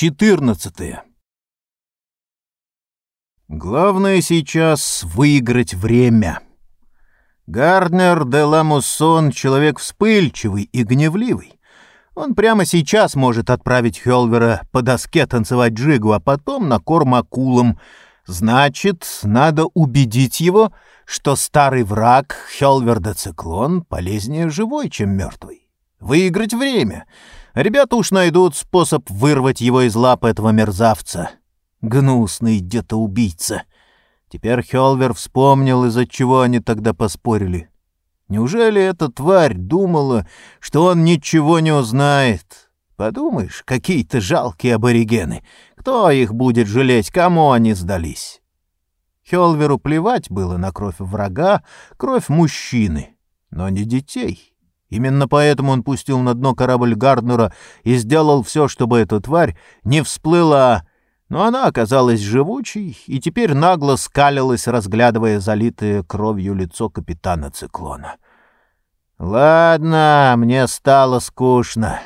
14. Главное сейчас выиграть время. Гарднер де Ламуссон — человек вспыльчивый и гневливый. Он прямо сейчас может отправить Хелвера по доске танцевать джигу, а потом на корм акулам. Значит, надо убедить его, что старый враг Хелвер де Циклон полезнее живой, чем мертвый. Выиграть время — Ребята уж найдут способ вырвать его из лап этого мерзавца. Гнусный где-то убийца. Теперь Хелвер вспомнил, из-за чего они тогда поспорили. Неужели эта тварь думала, что он ничего не узнает? Подумаешь, какие-то жалкие аборигены. Кто их будет жалеть, кому они сдались? Хелверу плевать было на кровь врага, кровь мужчины, но не детей. Именно поэтому он пустил на дно корабль Гарднера и сделал все, чтобы эта тварь не всплыла, но она оказалась живучей и теперь нагло скалилась, разглядывая залитое кровью лицо капитана циклона. «Ладно, мне стало скучно.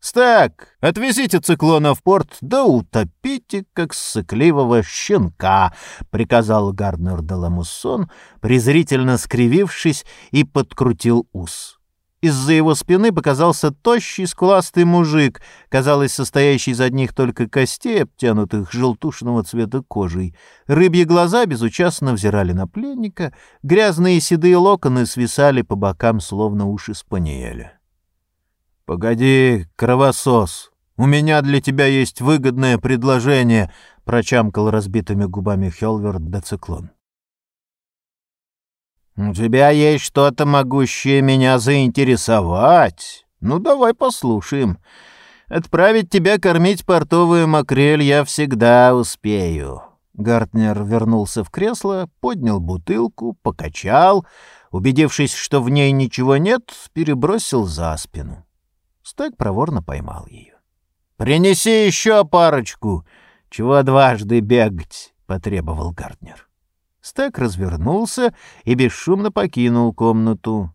Стек, отвезите циклона в порт, да утопите, как сыкливого щенка», — приказал Гарднер Деламуссон, презрительно скривившись и подкрутил ус. Из-за его спины показался тощий скуластый мужик, казалось, состоящий из одних только костей, обтянутых желтушного цвета кожей. Рыбьи глаза безучастно взирали на пленника, грязные седые локоны свисали по бокам, словно уши спаниеля. — Погоди, кровосос, у меня для тебя есть выгодное предложение, — прочамкал разбитыми губами Хелверт до циклон. «У тебя есть что-то, могущее меня заинтересовать? Ну, давай послушаем. Отправить тебя кормить портовую макрель я всегда успею». Гартнер вернулся в кресло, поднял бутылку, покачал, убедившись, что в ней ничего нет, перебросил за спину. Стек проворно поймал ее. «Принеси еще парочку! Чего дважды бегать?» — потребовал Гартнер. Стек развернулся и бесшумно покинул комнату.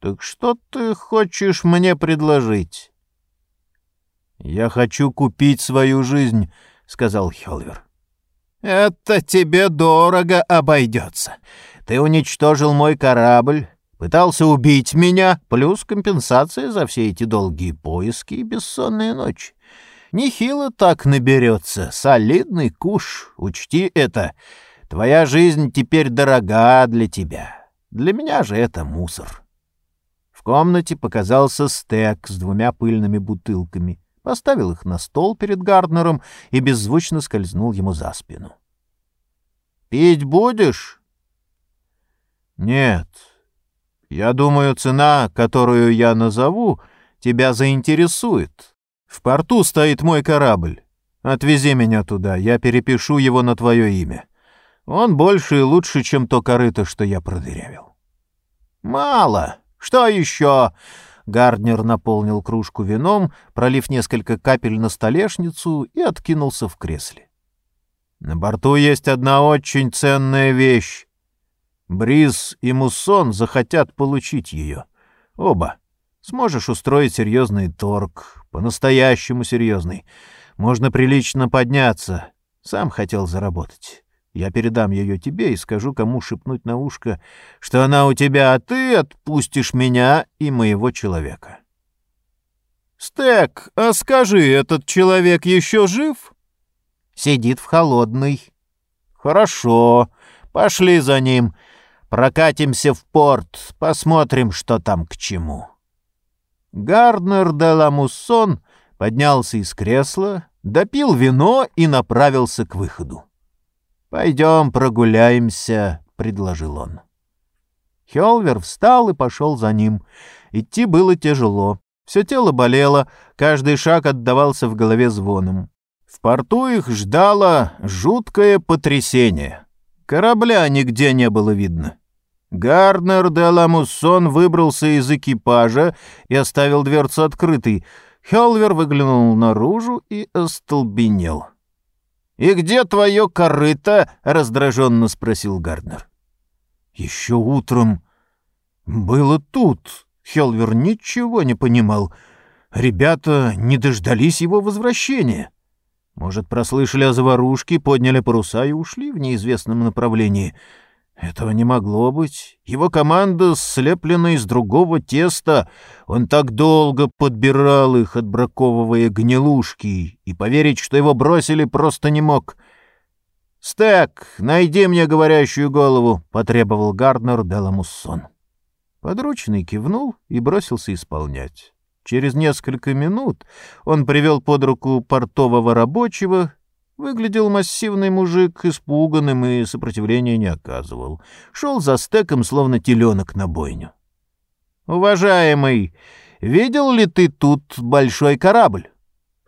«Так что ты хочешь мне предложить?» «Я хочу купить свою жизнь», — сказал Хелвер. «Это тебе дорого обойдется. Ты уничтожил мой корабль, пытался убить меня, плюс компенсация за все эти долгие поиски и бессонные ночи. Нехило так наберется, солидный куш, учти это». Твоя жизнь теперь дорога для тебя. Для меня же это мусор. В комнате показался стек с двумя пыльными бутылками. Поставил их на стол перед Гарднером и беззвучно скользнул ему за спину. «Пить будешь?» «Нет. Я думаю, цена, которую я назову, тебя заинтересует. В порту стоит мой корабль. Отвези меня туда, я перепишу его на твое имя. Он больше и лучше, чем то корыто, что я продырявил. «Мало! Что еще?» Гарднер наполнил кружку вином, пролив несколько капель на столешницу и откинулся в кресле. «На борту есть одна очень ценная вещь. Бриз и Муссон захотят получить ее. Оба. Сможешь устроить серьезный торг, по-настоящему серьезный. Можно прилично подняться. Сам хотел заработать. Я передам ее тебе и скажу, кому шепнуть на ушко, что она у тебя, а ты отпустишь меня и моего человека. Стек, а скажи, этот человек еще жив? Сидит в холодной. Хорошо, пошли за ним. Прокатимся в порт, посмотрим, что там к чему. Гарднер де Ламуссон поднялся из кресла, допил вино и направился к выходу. «Пойдем прогуляемся», — предложил он. Хелвер встал и пошел за ним. Идти было тяжело. Все тело болело, каждый шаг отдавался в голове звоном. В порту их ждало жуткое потрясение. Корабля нигде не было видно. Гарнер де Ламуссон выбрался из экипажа и оставил дверцу открытой. Хелвер выглянул наружу и остолбенел. «И где твое корыто?» — раздраженно спросил Гарднер. «Еще утром было тут». Хелвер ничего не понимал. Ребята не дождались его возвращения. Может, прослышали о заварушке, подняли паруса и ушли в неизвестном направлении. Этого не могло быть. Его команда слеплена из другого теста. Он так долго подбирал их, отбраковывая гнилушки, и поверить, что его бросили, просто не мог. «Стек, найди мне говорящую голову», — потребовал Гарднер Деламуссон. Подручный кивнул и бросился исполнять. Через несколько минут он привел под руку портового рабочего. Выглядел массивный мужик, испуганным и сопротивления не оказывал. Шел за стеком, словно теленок на бойню. «Уважаемый, видел ли ты тут большой корабль?»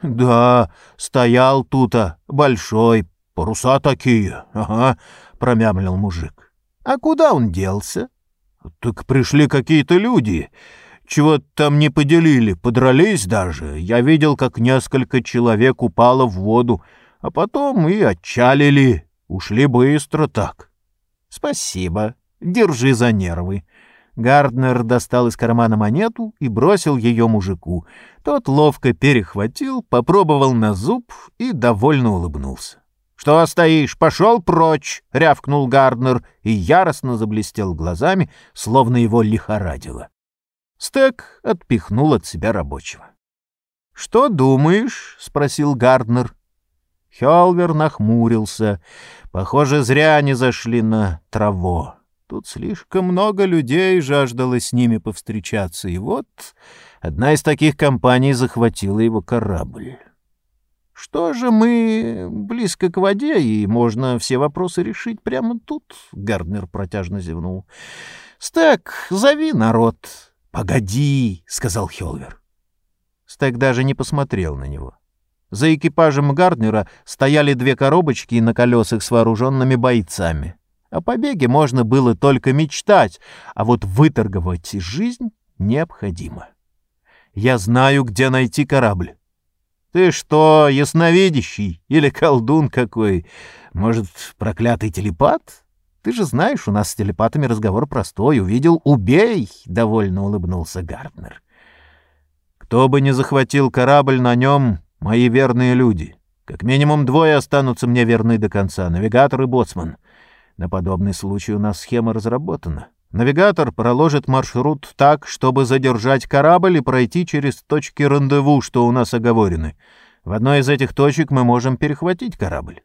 «Да, стоял тут, а большой, паруса такие, ага», — промямлил мужик. «А куда он делся?» «Так пришли какие-то люди чего там не поделили, подрались даже. Я видел, как несколько человек упало в воду, а потом и отчалили. Ушли быстро так. Спасибо. Держи за нервы. Гарднер достал из кармана монету и бросил ее мужику. Тот ловко перехватил, попробовал на зуб и довольно улыбнулся. «Что стоишь? Пошел прочь!» — рявкнул Гарднер и яростно заблестел глазами, словно его лихорадило. Стек отпихнул от себя рабочего. «Что думаешь?» — спросил Гарднер. Хелвер нахмурился. Похоже, зря они зашли на траву. Тут слишком много людей жаждало с ними повстречаться, и вот одна из таких компаний захватила его корабль. «Что же мы близко к воде, и можно все вопросы решить прямо тут?» — Гарднер протяжно зевнул. «Стек, зови народ!» «Погоди», — сказал Хелвер. Стек даже не посмотрел на него. За экипажем Гарднера стояли две коробочки на колесах с вооруженными бойцами. О побеге можно было только мечтать, а вот выторговать жизнь необходимо. Я знаю, где найти корабль. Ты что, ясновидящий или колдун какой? Может, проклятый телепат? Ты же знаешь, у нас с телепатами разговор простой. Увидел — убей!» — довольно улыбнулся Гарднер. «Кто бы ни захватил корабль, на нем мои верные люди. Как минимум двое останутся мне верны до конца — навигатор и боцман. На подобный случай у нас схема разработана. Навигатор проложит маршрут так, чтобы задержать корабль и пройти через точки рандеву, что у нас оговорены. В одной из этих точек мы можем перехватить корабль.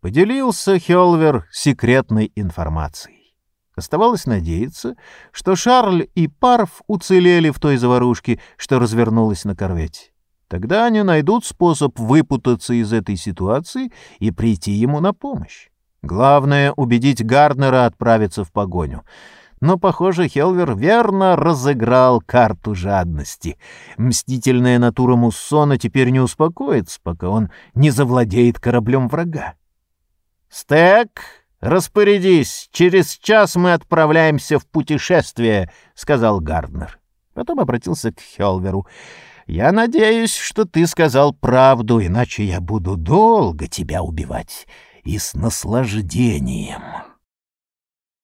Поделился Хелвер секретной информацией. Оставалось надеяться, что Шарль и Парф уцелели в той заварушке, что развернулась на корвете. Тогда они найдут способ выпутаться из этой ситуации и прийти ему на помощь. Главное — убедить Гарднера отправиться в погоню. Но, похоже, Хелвер верно разыграл карту жадности. Мстительная натура Муссона теперь не успокоится, пока он не завладеет кораблем врага. «Стек, распорядись, через час мы отправляемся в путешествие», — сказал Гарднер. Потом обратился к Хелверу. «Я надеюсь, что ты сказал правду, иначе я буду долго тебя убивать и с наслаждением».